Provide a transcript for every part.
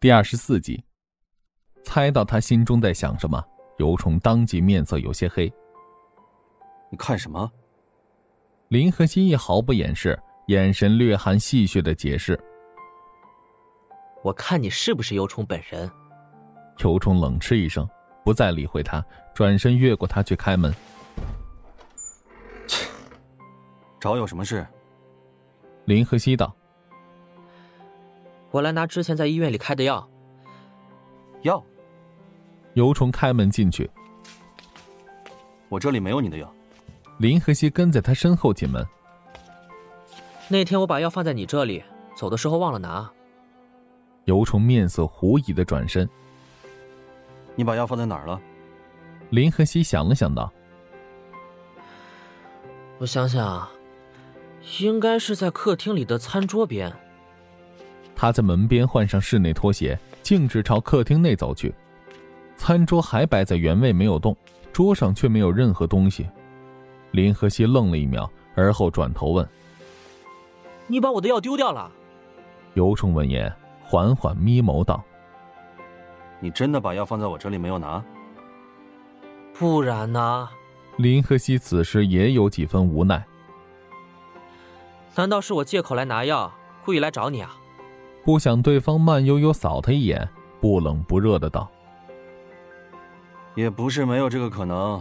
第二十四集，猜到他心中在想什么，尤虫当即面色有些黑。你看什么？林和熙亦毫不掩饰，眼神略含戏谑的解释：“我看你是不是尤虫本人？”尤虫冷嗤一声，不再理会他，转身越过他去开门。切，找有什么事？林和熙道。我来拿之前在医院里开的药。药。尤虫开门进去。我这里没有你的药。林和熙跟在他身后进门。那天我把药放在你这里，走的时候忘了拿。尤虫面色狐疑的转身。你把药放在哪儿了？林和熙想了想道：“我想想，应该是在客厅里的餐桌边。”他在门边换上室内拖鞋，径直朝客厅内走去。餐桌还摆在原位没有动，桌上却没有任何东西。林和熙愣了一秒，而后转头问：“你把我的药丢掉了？”尤虫闻言，缓缓眯眸道：“你真的把药放在我这里没有拿？不然呢？”林和熙此时也有几分无奈。难道是我借口来拿药，故意来找你啊？不想对方慢悠悠扫他一眼，不冷不热的道：“也不是没有这个可能。”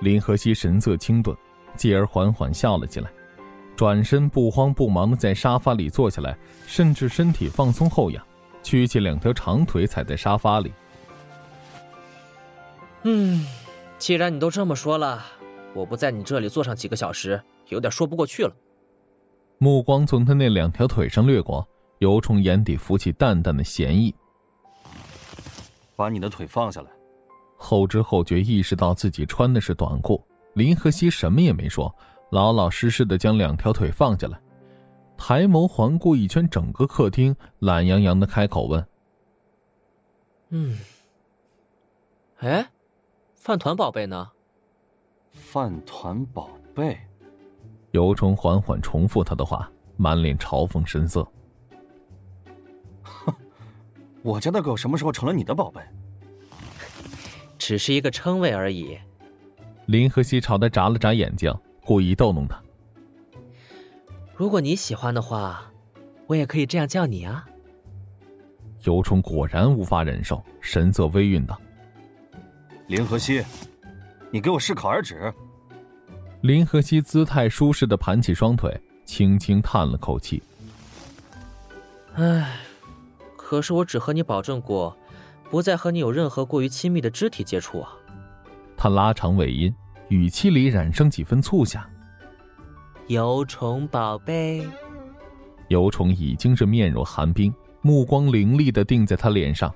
林和熙神色清顿，继而缓缓笑了起来，转身不慌不忙的在沙发里坐下来，甚至身体放松后仰，屈起两条长腿踩在沙发里。嗯，既然你都这么说了，我不在你这里坐上几个小时，有点说不过去了。目光从他那两条腿上掠过，尤虫眼底浮起淡淡的嫌疑。把你的腿放下来。后知后觉意识到自己穿的是短裤，林和熙什么也没说，老老实实的将两条腿放下来，抬眸环顾一圈整个客厅，懒洋洋的开口问：“嗯，哎，饭团宝贝呢？”饭团宝贝。尤虫缓缓重复他的话，满脸嘲讽神色。哼，我家的狗什么时候成了你的宝贝？只是一个称谓而已。林和熙朝他眨了眨眼睛，故意逗弄他。如果你喜欢的话，我也可以这样叫你啊。尤虫果然无法忍受，神色微晕道：“林和熙，你给我适可而止。”林和熙姿态舒适的盘起双腿，轻轻叹了口气。唉，可是我只和你保证过，不再和你有任何过于亲密的肢体接触啊。他拉长尾音，语气里染上几分促狭。尤虫宝贝。尤虫已经是面若寒冰，目光凌厉的定在他脸上。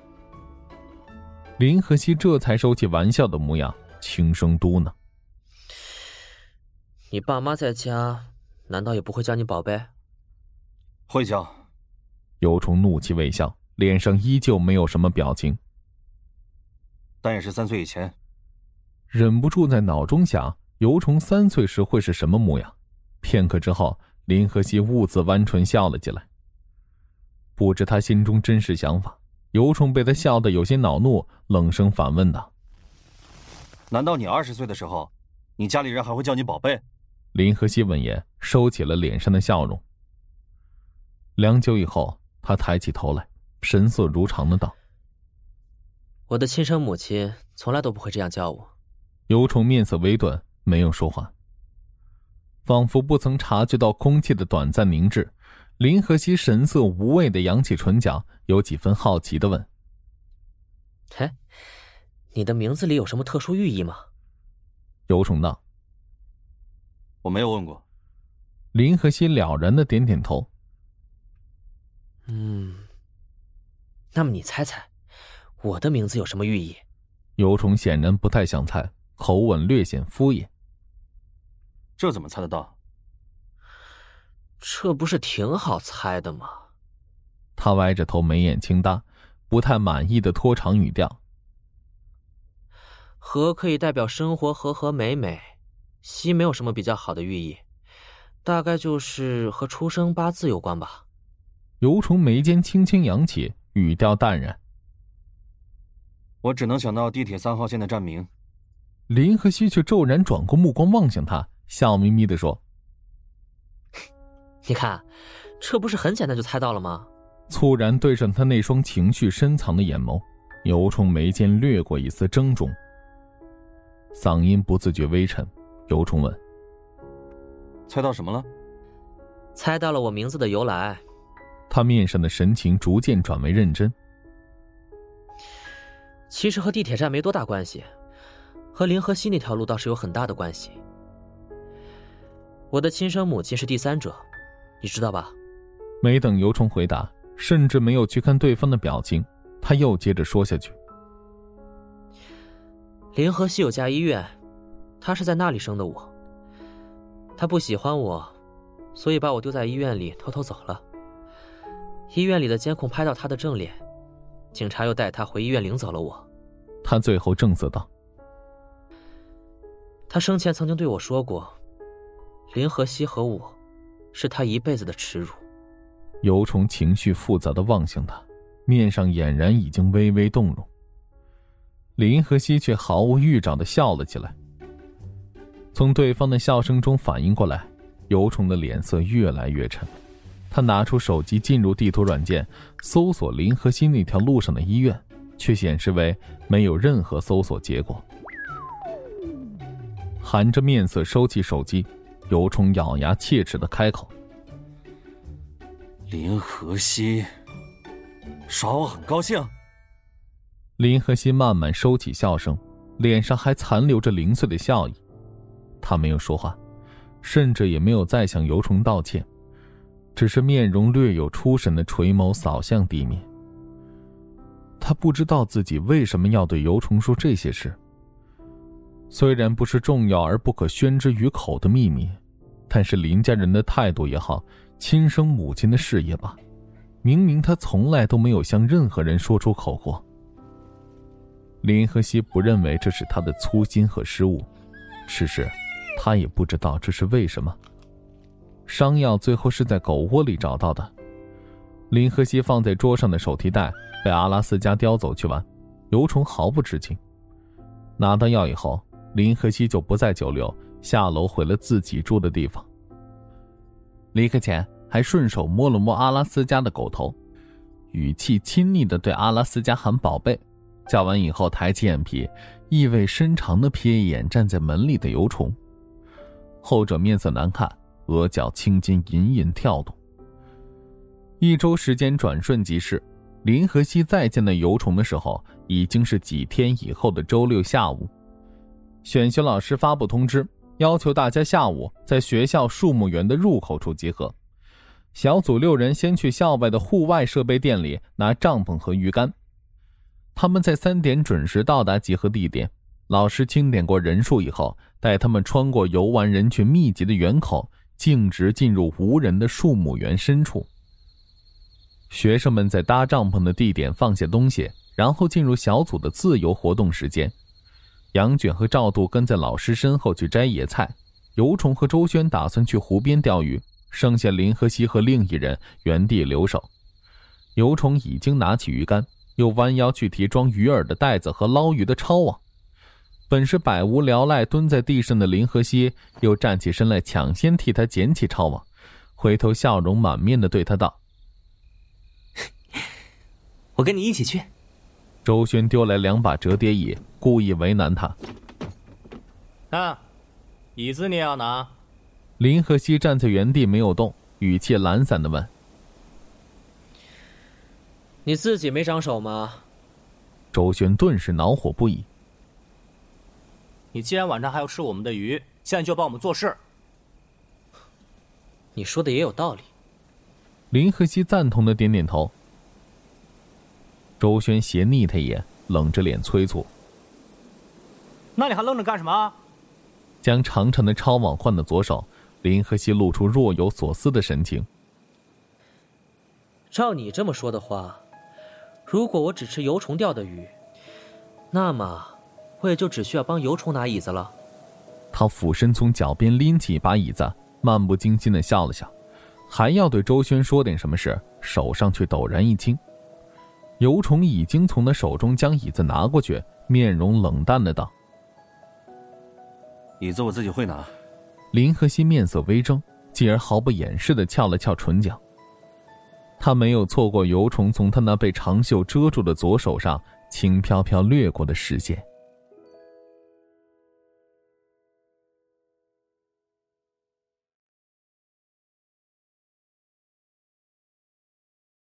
林和熙这才收起玩笑的模样，轻声嘟囔。你爸妈在家，难道也不会叫你宝贝？会叫。尤虫怒气未消，脸上依旧没有什么表情。但也是三岁以前。忍不住在脑中想，尤虫三岁时会是什么模样？片刻之后，林和熙兀自弯唇笑了起来。不知他心中真实想法，尤虫被他笑得有些恼怒，冷声反问道：“难道你二十岁的时候，你家里人还会叫你宝贝？”林和熙闻言，收起了脸上的笑容。良久以后，他抬起头来，神色如常的道：“我的亲生母亲从来都不会这样叫我。”尤虫面色微顿，没有说话，仿佛不曾察觉到空气的短暂凝滞。林和熙神色无畏的扬起唇角，有几分好奇的问：“嘿，你的名字里有什么特殊寓意吗？”尤虫道。我没有问过，林和熙了然的点点头。嗯，那么你猜猜，我的名字有什么寓意？尤虫显然不太想猜，口吻略显敷衍。这怎么猜得到？这不是挺好猜的吗？他歪着头，眉眼轻搭，不太满意的拖长语调。和可以代表生活和和美美。西没有什么比较好的寓意，大概就是和出生八字有关吧。尤虫眉间轻轻扬起，语调淡然。我只能想到地铁三号线的站名。林和熙却骤然转过目光望向他，笑眯眯的说：“你看，这不是很简单就猜到了吗？”猝然对上他那双情绪深藏的眼眸，尤冲眉间掠过一丝怔忡，嗓音不自觉微沉。尤冲问：“猜到什么了？”“猜到了我名字的由来。”他面上的神情逐渐转为认真。其实和地铁站没多大关系。和林河西那条路倒是有很大的关系。我的亲生母亲是第三者，你知道吧？没等尤冲回答，甚至没有去看对方的表情，他又接着说下去：“林河西有家医院，他是在那里生的我。他不喜欢我，所以把我丢在医院里，偷偷走了。医院里的监控拍到他的正脸，警察又带他回医院领走了我。”他最后正色道。他生前曾经对我说过：“林和熙和我，是他一辈子的耻辱。”尤虫情绪复杂的望向他，面上俨然已经微微动容。林和熙却毫无预兆的笑了起来。从对方的笑声中反应过来，尤虫的脸色越来越沉。他拿出手机，进入地图软件，搜索林和熙那条路上的医院，却显示为没有任何搜索结果。含着面色收起手机，尤虫咬牙切齿的开口：“林和熙，耍我很高兴。”林和熙慢慢收起笑声，脸上还残留着零碎的笑意。他没有说话，甚至也没有再向尤虫道歉，只是面容略有出神的垂眸扫向地面。他不知道自己为什么要对尤虫说这些事。虽然不是重要而不可宣之于口的秘密，但是林家人的态度也好，亲生母亲的事也罢，明明他从来都没有向任何人说出口过。林和熙不认为这是他的粗心和失误，只是，他也不知道这是为什么。伤药最后是在狗窝里找到的，林和熙放在桌上的手提袋被阿拉斯加叼走去玩，尤虫毫不知情。拿到药以后。林和熙就不再久留，下楼回了自己住的地方。离开前，还顺手摸了摸阿拉斯加的狗头，语气亲昵的对阿拉斯加喊“宝贝”。叫完以后，抬起眼皮，意味深长的瞥一眼站在门里的油虫。后者面色难看，额角青筋隐隐跳动。一周时间转瞬即逝，林和熙再见到油虫的时候，已经是几天以后的周六下午。选修老师发布通知，要求大家下午在学校树木园的入口处集合。小组六人先去校外的户外设备店里拿帐篷和鱼竿。他们在三点准时到达集合地点。老师清点过人数以后，带他们穿过游玩人群密集的园口，径直进入无人的树木园深处。学生们在搭帐篷的地点放下东西，然后进入小组的自由活动时间。杨卷和赵度跟在老师身后去摘野菜，尤虫和周轩打算去湖边钓鱼，剩下林和熙和另一人原地留守。尤虫已经拿起鱼竿，又弯腰去提装鱼饵的袋子和捞鱼的抄网。本是百无聊赖蹲在地上的林和熙，又站起身来抢先替他捡起抄网，回头笑容满面的对他道：“我跟你一起去。”周轩丢来两把折叠椅，故意为难他。啊，椅子你也要拿？林和熙站在原地没有动，语气懒散的问：“你自己没长手吗？”周轩顿时恼火不已。你既然晚上还要吃我们的鱼，现在就帮我们做事。你说的也有道理。林和熙赞同的点点头。周轩斜睨他一眼，冷着脸催促：“那你还愣着干什么？”将长长的抄网换到左手，林和熙露出若有所思的神情。照你这么说的话，如果我只吃油虫钓的鱼，那么我也就只需要帮油虫拿椅子了。他俯身从脚边拎起一把椅子，漫不经心的笑了笑，还要对周轩说点什么事，手上却陡然一轻。尤虫已经从他手中将椅子拿过去，面容冷淡的道：“椅子我自己会拿。”林和熙面色微怔，继而毫不掩饰的翘了翘唇角。他没有错过尤虫从他那被长袖遮住的左手上轻飘飘掠过的视线。